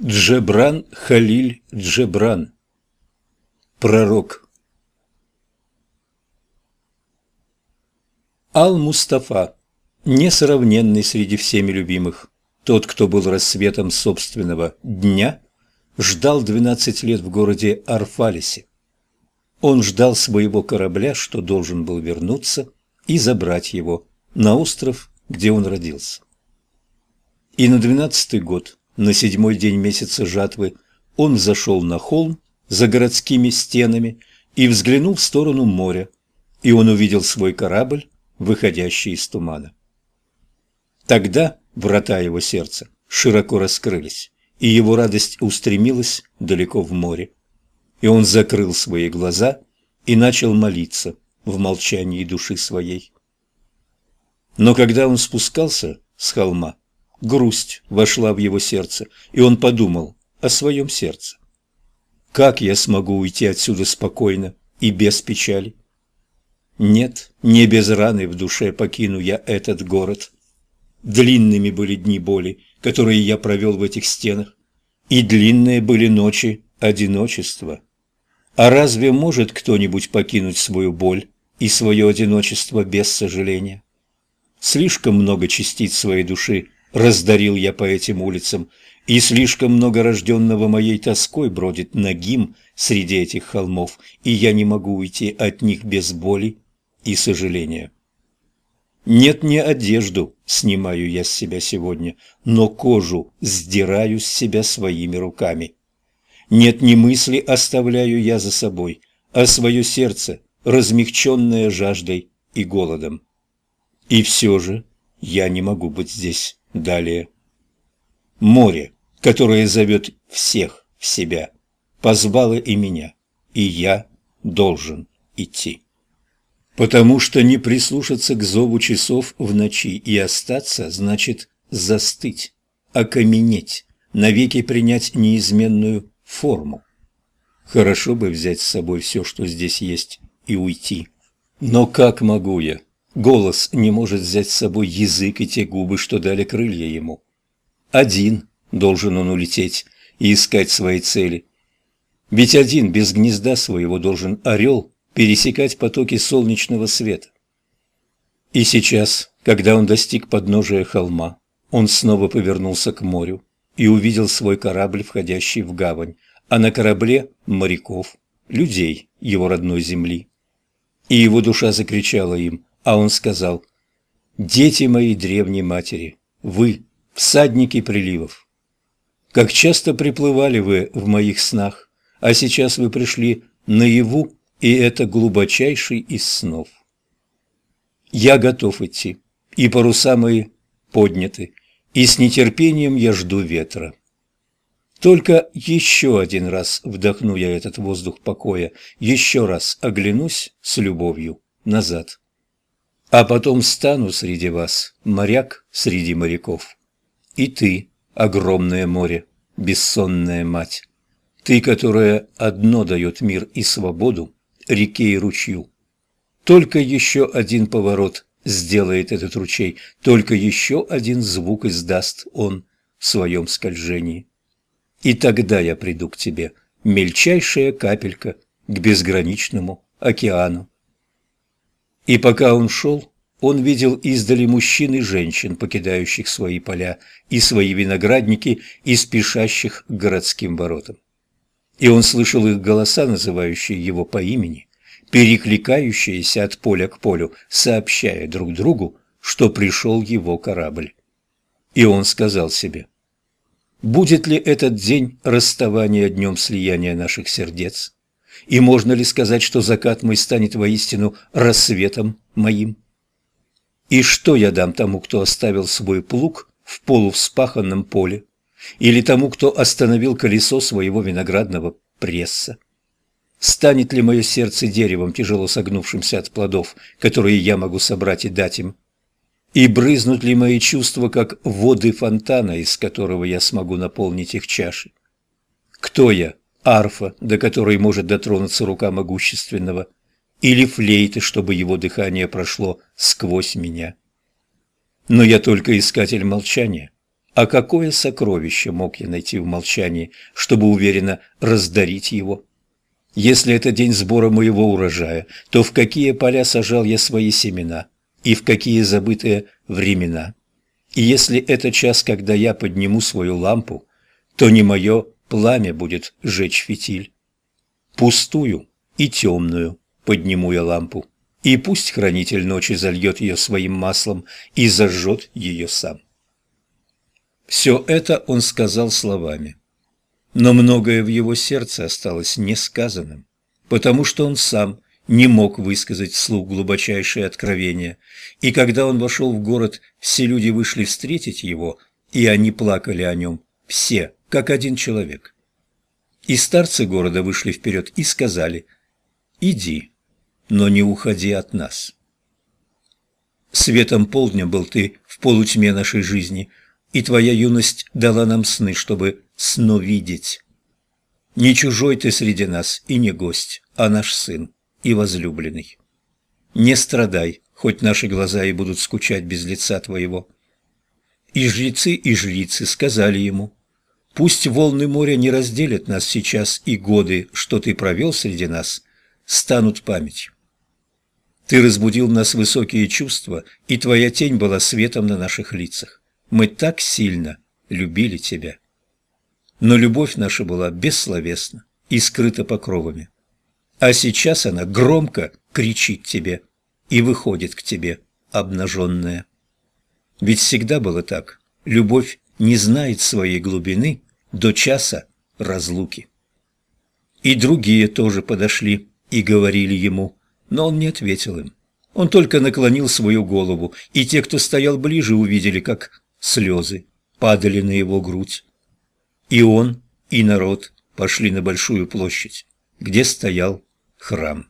Джебран Халиль Джебран Пророк Ал-Мустафа, несравненный среди всеми любимых, тот, кто был рассветом собственного дня, ждал двенадцать лет в городе Арфалисе. Он ждал своего корабля, что должен был вернуться и забрать его на остров, где он родился. И на двенадцатый год на седьмой день месяца жатвы он взошел на холм за городскими стенами и взглянул в сторону моря, и он увидел свой корабль, выходящий из тумана. Тогда врата его сердца широко раскрылись, и его радость устремилась далеко в море. И он закрыл свои глаза и начал молиться в молчании души своей. Но когда он спускался с холма, грусть вошла в его сердце, и он подумал о своем сердце. Как я смогу уйти отсюда спокойно и без печали? Нет, не без раны в душе покину я этот город. Длинными были дни боли, которые я провел в этих стенах, и длинные были ночи одиночества. А разве может кто-нибудь покинуть свою боль и свое одиночество без сожаления? Слишком много частиц своей души раздарил я по этим улицам, и слишком много рожденного моей тоской бродит нагим среди этих холмов, и я не могу уйти от них без боли и сожаления. Нет, не одежду снимаю я с себя сегодня, но кожу сдираю с себя своими руками. Нет, не мысли оставляю я за собой, а свое сердце, размягченное жаждой и голодом. И все же я не могу быть здесь Далее. Море, которое зовет всех в себя, позвало и меня, и я должен идти. Потому что не прислушаться к зову часов в ночи и остаться, значит застыть, окаменеть, навеки принять неизменную форму. Хорошо бы взять с собой все, что здесь есть, и уйти. Но как могу я? Голос не может взять с собой язык и те губы, что дали крылья ему. Один должен он улететь и искать свои цели. Ведь один без гнезда своего должен орел пересекать потоки солнечного света. И сейчас, когда он достиг подножия холма, он снова повернулся к морю и увидел свой корабль, входящий в гавань, а на корабле моряков, людей его родной земли. И его душа закричала им а он сказал, «Дети мои древней матери, вы, всадники приливов, как часто приплывали вы в моих снах, а сейчас вы пришли наяву, и это глубочайший из снов. Я готов идти, и паруса мои подняты, и с нетерпением я жду ветра. Только еще один раз вдохну я этот воздух покоя, еще раз оглянусь с любовью назад. А потом стану среди вас, моряк среди моряков. И ты, огромное море, бессонная мать. Ты, которая одно дает мир и свободу, реке и ручью. Только еще один поворот сделает этот ручей, только еще один звук издаст он в своем скольжении. И тогда я приду к тебе, мельчайшая капелька к безграничному океану. И пока он шел, он видел издали мужчин и женщин, покидающих свои поля и свои виноградники и спешащих к городским воротам. И он слышал их голоса, называющие его по имени, перекликающиеся от поля к полю, сообщая друг другу, что пришел его корабль. И он сказал себе, «Будет ли этот день расставания днем слияния наших сердец?» И можно ли сказать, что закат мой станет воистину рассветом моим? И что я дам тому, кто оставил свой плуг в полувспаханном поле? Или тому, кто остановил колесо своего виноградного пресса? Станет ли мое сердце деревом, тяжело согнувшимся от плодов, которые я могу собрать и дать им? И брызнут ли мои чувства, как воды фонтана, из которого я смогу наполнить их чаши? Кто я, арфа, до которой может дотронуться рука могущественного, или флейты, чтобы его дыхание прошло сквозь меня. Но я только искатель молчания, А какое сокровище мог я найти в молчании, чтобы уверенно раздарить его? Если это день сбора моего урожая, то в какие поля сажал я свои семена и в какие забытые времена? И если это час, когда я подниму свою лампу, то не мое пламя будет жечь фитиль. Пустую и темную подниму я лампу, и пусть хранитель ночи зальет ее своим маслом и зажжет ее сам. Все это он сказал словами. Но многое в его сердце осталось несказанным, потому что он сам не мог высказать вслух глубочайшее откровение, и когда он вошел в город, все люди вышли встретить его, и они плакали о нем, все, как один человек. И старцы города вышли вперед и сказали «Иди, но не уходи от нас». Светом полдня был ты в полутьме нашей жизни – и твоя юность дала нам сны, чтобы сно видеть. Не чужой ты среди нас и не гость, а наш сын и возлюбленный. Не страдай, хоть наши глаза и будут скучать без лица твоего. И жрецы, и жрицы сказали ему, пусть волны моря не разделят нас сейчас, и годы, что ты провел среди нас, станут памятью. Ты разбудил в нас высокие чувства, и твоя тень была светом на наших лицах. Мы так сильно любили тебя. Но любовь наша была бессловесна и скрыта покровами. А сейчас она громко кричит тебе и выходит к тебе обнаженная. Ведь всегда было так. Любовь не знает своей глубины до часа разлуки. И другие тоже подошли и говорили ему, но он не ответил им. Он только наклонил свою голову, и те, кто стоял ближе, увидели, как слезы падали на его грудь. И он, и народ пошли на большую площадь, где стоял храм.